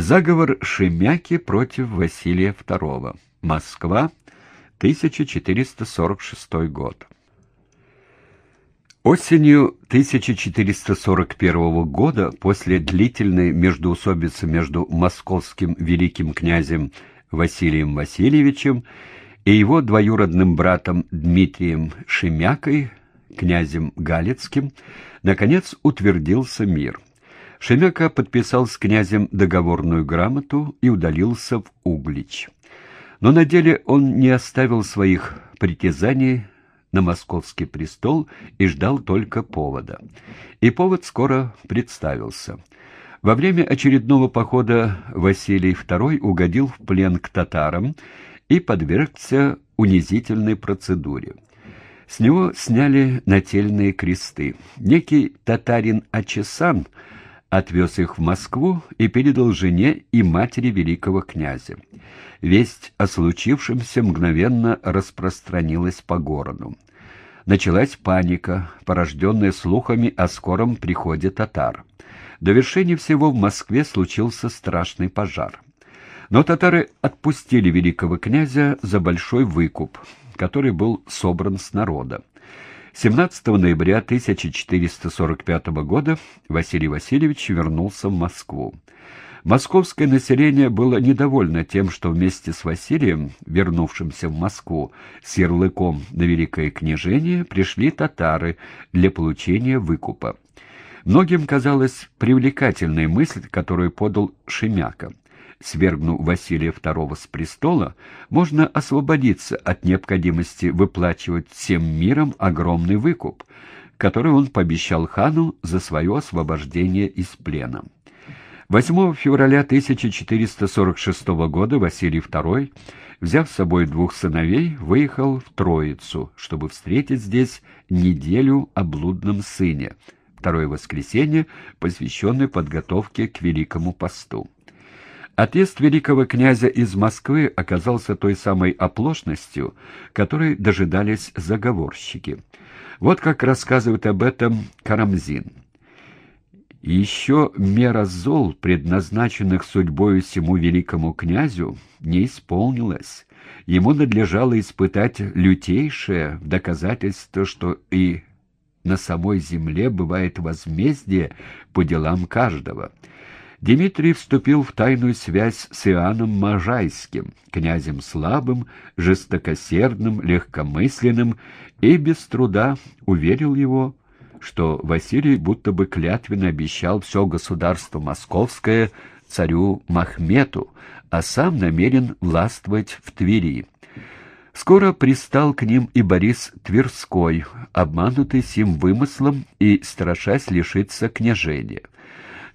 Заговор Шемяки против Василия II. Москва, 1446 год. Осенью 1441 года, после длительной междоусобицы между московским великим князем Василием Васильевичем и его двоюродным братом Дмитрием Шемякой, князем Галицким, наконец утвердился мир – Шемяка подписал с князем договорную грамоту и удалился в Углич. Но на деле он не оставил своих притязаний на московский престол и ждал только повода. И повод скоро представился. Во время очередного похода Василий II угодил в плен к татарам и подвергся унизительной процедуре. С него сняли нательные кресты. Некий татарин Ачесан — отвез их в Москву и передал жене и матери великого князя. Весть о случившемся мгновенно распространилась по городу. Началась паника, порожденная слухами о скором приходе татар. До вершения всего в Москве случился страшный пожар. Но татары отпустили великого князя за большой выкуп, который был собран с народа. 17 ноября 1445 года Василий Васильевич вернулся в Москву. Московское население было недовольно тем, что вместе с Василием, вернувшимся в Москву с ярлыком на Великое княжение, пришли татары для получения выкупа. Многим казалась привлекательной мысль, которую подал Шемяка – свергнув Василия II с престола, можно освободиться от необходимости выплачивать всем миром огромный выкуп, который он пообещал хану за свое освобождение из плена. 8 февраля 1446 года Василий II, взяв с собой двух сыновей, выехал в Троицу, чтобы встретить здесь неделю о блудном сыне, второе воскресенье, посвященное подготовке к Великому посту. Отъезд великого князя из Москвы оказался той самой оплошностью, которой дожидались заговорщики. Вот как рассказывает об этом Карамзин. «Еще мера зол, предназначенных судьбою всему великому князю, не исполнилась. Ему надлежало испытать лютейшее доказательство, что и на самой земле бывает возмездие по делам каждого». Дмитрий вступил в тайную связь с Иоанном Можайским, князем слабым, жестокосердным, легкомысленным, и без труда уверил его, что Василий будто бы клятвенно обещал все государство московское царю Махмету, а сам намерен властвовать в Твери. Скоро пристал к ним и Борис Тверской, обманутый сим вымыслом и страшась лишиться княжения.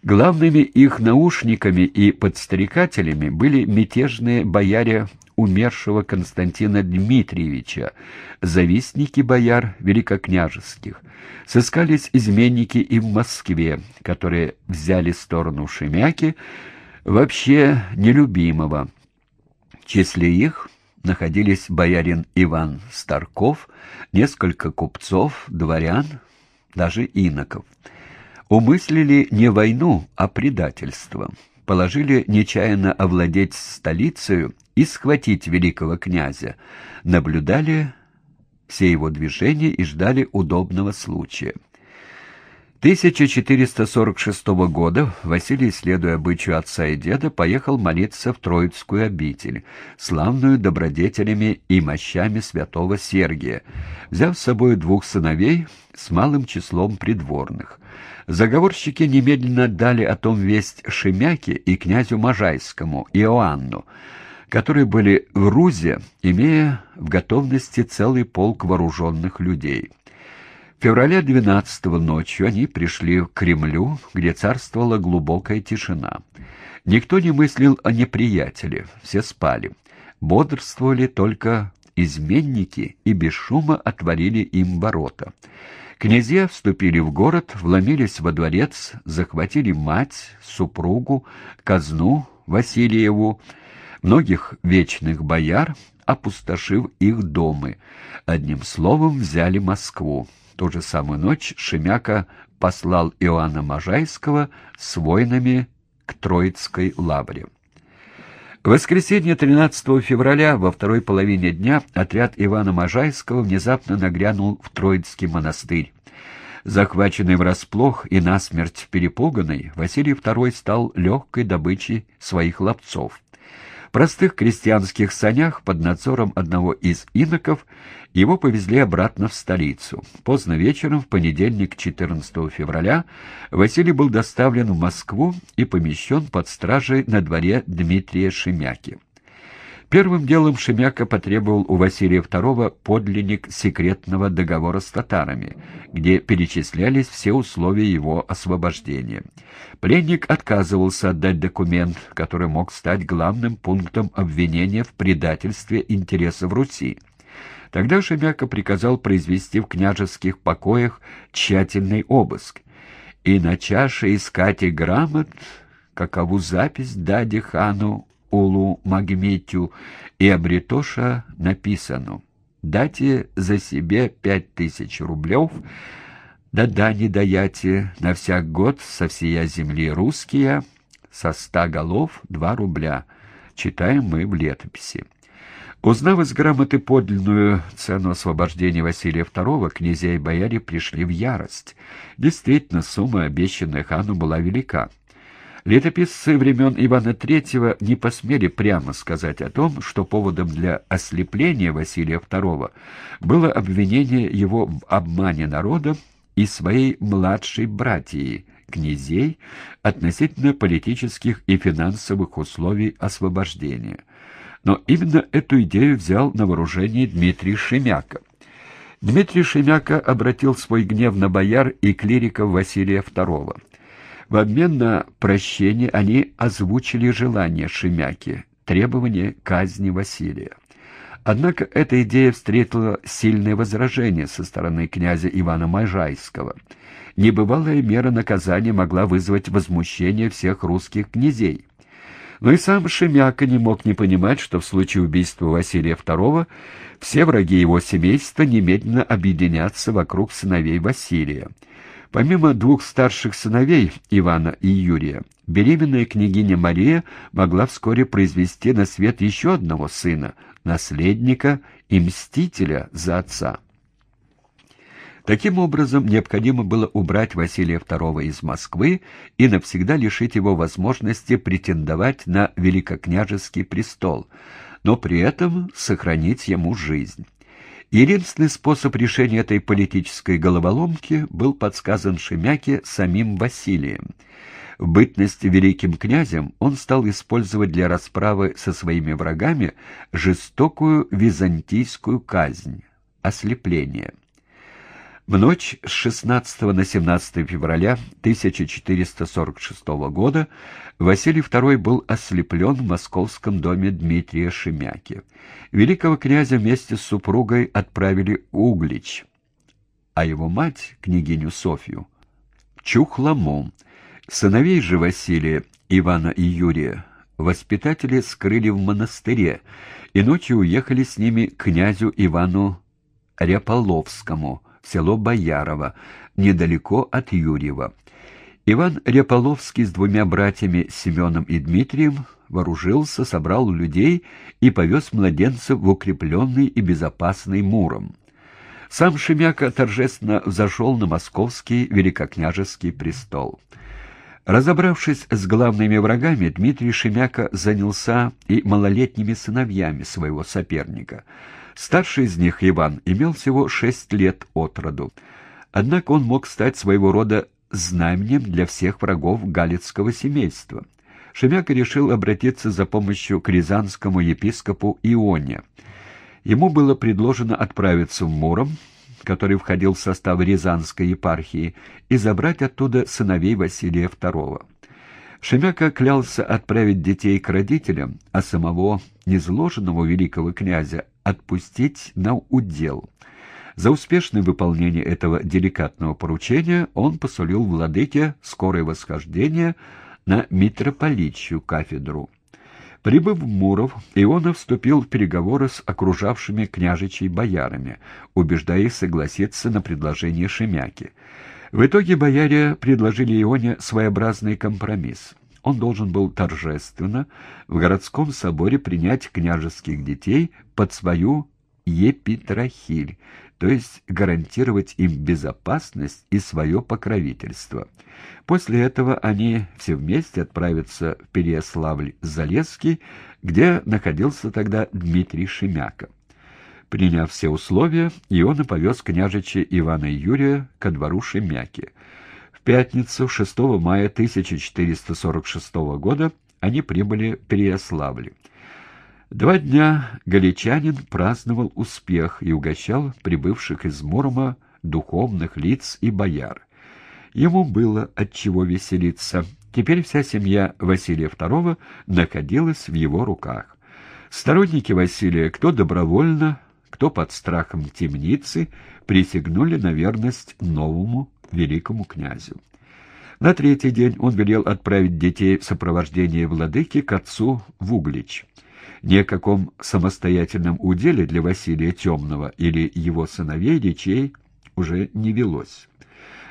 Главными их наушниками и подстрекателями были мятежные бояре умершего Константина Дмитриевича, завистники бояр великокняжеских. Сыскались изменники и в Москве, которые взяли сторону Шемяки, вообще нелюбимого. В числе их находились боярин Иван Старков, несколько купцов, дворян, даже иноков умыслили не войну, а предательство. Положили нечаянно овладеть столицей и схватить великого князя. Наблюдали все его движения и ждали удобного случая. 1446 года Василий, следуя обычаю отца и деда, поехал молиться в Троицкую обитель, славную добродетелями и мощами святого Сергия, взяв с собой двух сыновей с малым числом придворных. Заговорщики немедленно дали о том весть Шемяке и князю Можайскому, Иоанну, которые были в Рузе, имея в готовности целый полк вооруженных людей. В феврале 12 ночью они пришли к Кремлю, где царствовала глубокая тишина. Никто не мыслил о неприятеле, все спали. Бодрствовали только изменники и без шума отворили им ворота. Князья вступили в город, вломились во дворец, захватили мать, супругу, казну Васильеву, многих вечных бояр, опустошив их домы. Одним словом, взяли Москву. Ту же самую ночь Шемяка послал Иоанна Можайского с воинами к Троицкой лавре. В воскресенье 13 февраля во второй половине дня отряд Ивана Можайского внезапно нагрянул в Троицкий монастырь. Захваченный врасплох и насмерть перепуганный, Василий II стал легкой добычей своих ловцов простых крестьянских санях под надзором одного из иноков его повезли обратно в столицу. Поздно вечером, в понедельник 14 февраля, Василий был доставлен в Москву и помещен под стражей на дворе Дмитрия Шемяки. Первым делом Шемяка потребовал у Василия II подлинник секретного договора с татарами, где перечислялись все условия его освобождения. Пленник отказывался отдать документ, который мог стать главным пунктом обвинения в предательстве интересов Руси. Тогда Шемяка приказал произвести в княжеских покоях тщательный обыск. И на чаше искать и грамот, какову запись даде хану Улу Магметю и Абритоша написано «Дайте за себе пять тысяч рублев, да дани даяте на всяк год со всея земли русские, со ста голов два рубля». Читаем мы в летописи. Узнав из грамоты подлинную цену освобождения Василия II, князья и бояре пришли в ярость. Действительно, сумма, обещанная хану, была велика. Летописцы времен Ивана III не посмели прямо сказать о том, что поводом для ослепления Василия II было обвинение его в обмане народа и своей младшей братьей, князей, относительно политических и финансовых условий освобождения. Но именно эту идею взял на вооружение Дмитрий Шемяка. Дмитрий Шемяка обратил свой гнев на бояр и клириков Василия II. В обмен на прощение они озвучили желание Шемяки, требование казни Василия. Однако эта идея встретила сильное возражение со стороны князя Ивана Можайского. Небывалая мера наказания могла вызвать возмущение всех русских князей. Но и сам Шемяка не мог не понимать, что в случае убийства Василия II все враги его семейства немедленно объединятся вокруг сыновей Василия. Помимо двух старших сыновей, Ивана и Юрия, беременная княгиня Мария могла вскоре произвести на свет еще одного сына, наследника и мстителя за отца. Таким образом, необходимо было убрать Василия II из Москвы и навсегда лишить его возможности претендовать на великокняжеский престол, но при этом сохранить ему жизнь. Единственный способ решения этой политической головоломки был подсказан Шемяке самим Василием. В бытность великим князем он стал использовать для расправы со своими врагами жестокую византийскую казнь – ослепление – в ночь с 16 на 17 февраля 1446 года Василий II был ослеплен в московском доме Дмитрия Шемяки. Великого князя вместе с супругой отправили Углич, а его мать, княгиню Софью, Чухлому. Сыновей же Василия, Ивана и Юрия воспитатели скрыли в монастыре и ночью уехали с ними к князю Ивану Ряполовскому – село Боярово, недалеко от Юрьева. Иван Ряполовский с двумя братьями Семеном и Дмитрием вооружился, собрал людей и повез младенцев в укрепленный и безопасный Муром. Сам Шемяка торжественно взошел на московский великокняжеский престол. Разобравшись с главными врагами, Дмитрий Шемяка занялся и малолетними сыновьями своего соперника — Старший из них, Иван, имел всего шесть лет от роду. Однако он мог стать своего рода знаменем для всех врагов галицкого семейства. Шемяка решил обратиться за помощью к рязанскому епископу Ионе. Ему было предложено отправиться в Муром, который входил в состав Рязанской епархии, и забрать оттуда сыновей Василия II. Шемяка клялся отправить детей к родителям, а самого незложенного великого князя отпустить на удел. За успешное выполнение этого деликатного поручения он посулил владыке скорое восхождение на митрополичью кафедру. Прибыв в Муров, Ионов вступил в переговоры с окружавшими княжичей боярами, убеждая их согласиться на предложение Шемяки. В итоге бояре предложили Ионе своеобразный компромисс. Он должен был торжественно в городском соборе принять княжеских детей под свою епитрахиль, то есть гарантировать им безопасность и свое покровительство. После этого они все вместе отправятся в Переяславль-Залесский, где находился тогда Дмитрий Шемяка. Приняв все условия, Иона повез княжича Ивана и Юрия ко двору Шемяки. Пятницу, 6 мая 1446 года, они прибыли в Переяславль. Два дня галичанин праздновал успех и угощал прибывших из Мурома духовных лиц и бояр. Ему было от чего веселиться. Теперь вся семья Василия II находилась в его руках. Сторонники Василия, кто добровольно, кто под страхом темницы, присягнули на верность новому великому князю. На третий день он велел отправить детей в сопровождении владыки к отцу в Углич. Ни о каком самостоятельном уделе для Василия Темного или его сыновей речей уже не велось.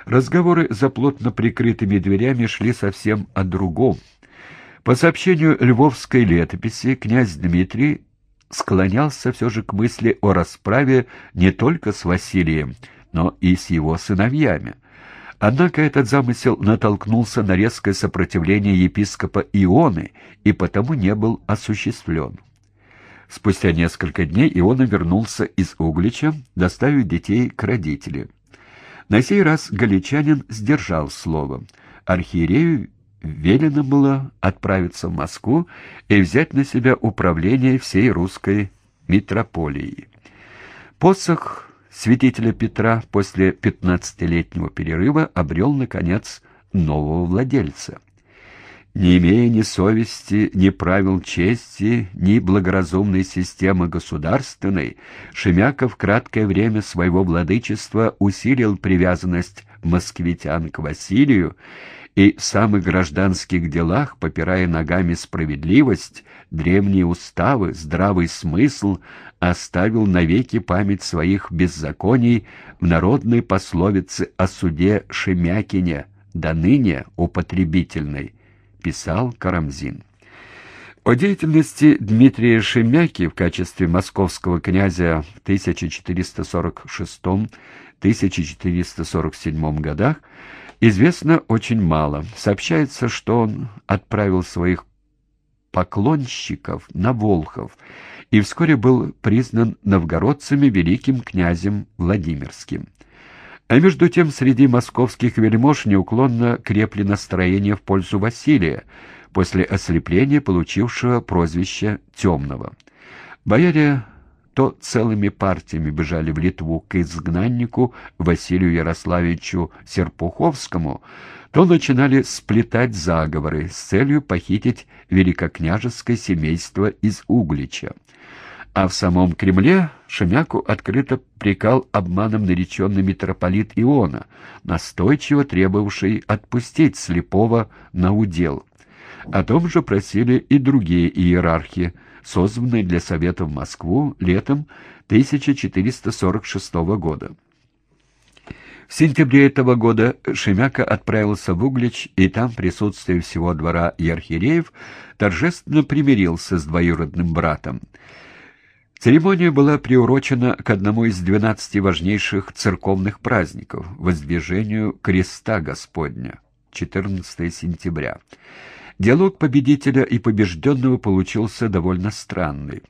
Разговоры за плотно прикрытыми дверями шли совсем о другом. По сообщению львовской летописи, князь Дмитрий склонялся все же к мысли о расправе не только с Василием, но и с его сыновьями. Однако этот замысел натолкнулся на резкое сопротивление епископа Ионы и потому не был осуществлен. Спустя несколько дней Иона вернулся из Углича, доставив детей к родителям. На сей раз галичанин сдержал слово. Архиерею велено было отправиться в Москву и взять на себя управление всей русской митрополией. Посох святителя Петра после пятнадцатилетнего перерыва обрел, наконец, нового владельца. Не имея ни совести, ни правил чести, ни благоразумной системы государственной, Шемяков краткое время своего владычества усилил привязанность москвитян к Василию и самых гражданских делах, попирая ногами справедливость, древние уставы, здравый смысл, оставил навеки память своих беззаконий в народной пословице о суде Шемякине, до ныне употребительной, писал Карамзин. О деятельности Дмитрия Шемяки в качестве московского князя в 1446-1447 годах известно очень мало. Сообщается, что он отправил своих поклонщиков на Волхов и вскоре был признан новгородцами великим князем Владимирским. А между тем среди московских вельмож неуклонно крепли настроения в пользу Василия, после ослепления получившего прозвище «темного». Бояре то целыми партиями бежали в Литву к изгнаннику Василию Ярославичу Серпуховскому, то начинали сплетать заговоры с целью похитить великокняжеское семейство из Углича. А в самом Кремле Шемяку открыто прикал обманом нареченный митрополит Иона, настойчиво требовавший отпустить слепого на удел. О том же просили и другие иерархи, созванные для Совета в Москву летом 1446 года. В сентябре этого года Шемяка отправился в Углич, и там, присутствие всего двора и архиереев, торжественно примирился с двоюродным братом. Церемония была приурочена к одному из двенадцати важнейших церковных праздников – воздвижению Креста Господня, 14 сентября. Диалог победителя и побежденного получился довольно странный.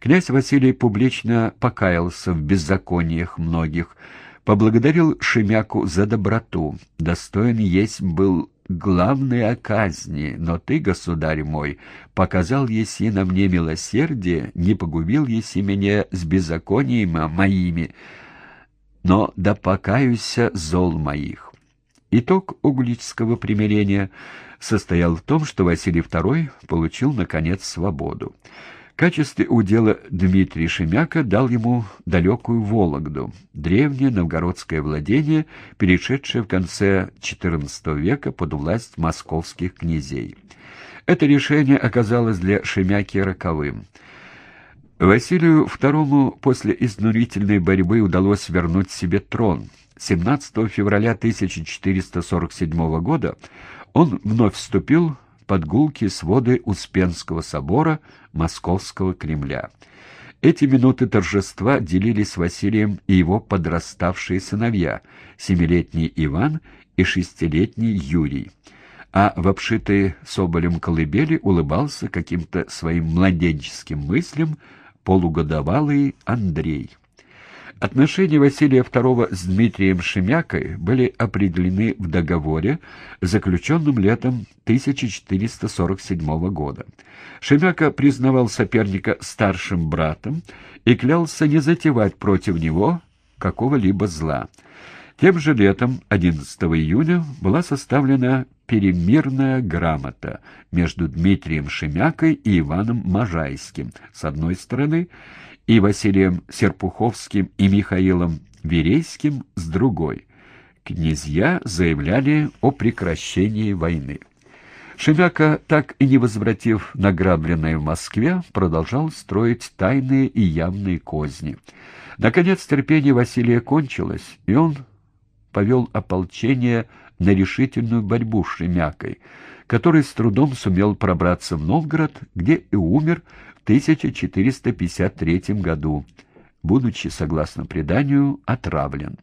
Князь Василий публично покаялся в беззакониях многих, поблагодарил Шемяку за доброту, достоин есть был главной о казни, но ты, государь мой, показал еси на мне милосердие, не погубил еси меня с беззакониями моими, но да покаюся зол моих». Итог угличского примирения состоял в том, что Василий II получил, наконец, свободу. В качестве удела Дмитрий Шемяка дал ему далекую Вологду, древнее новгородское владение, перешедшее в конце XIV века под власть московских князей. Это решение оказалось для Шемяки роковым. Василию II после изнурительной борьбы удалось вернуть себе трон. 17 февраля 1447 года он вновь вступил под гулкие своды Успенского собора Московского Кремля. Эти минуты торжества делили с Василием и его подраставшие сыновья, семилетний Иван и шестилетний Юрий. А в обшитой соболем колыбели улыбался каким-то своим младенческим мыслям полугодовалый Андрей. Отношения Василия II с Дмитрием Шемякой были определены в договоре, заключенном летом 1447 года. Шемяка признавал соперника старшим братом и клялся не затевать против него какого-либо зла. Тем же летом, 11 июня, была составлена перемирная грамота между Дмитрием Шемякой и Иваном Можайским с одной стороны и Василием Серпуховским и Михаилом Верейским с другой. Князья заявляли о прекращении войны. Шемяка, так и не возвратив награбленное в Москве, продолжал строить тайные и явные козни. Наконец терпение Василия кончилось, и он повел ополчение на решительную борьбу с Шемякой, который с трудом сумел пробраться в Новгород, где и умер 1453 году, будучи, согласно преданию, отравлен.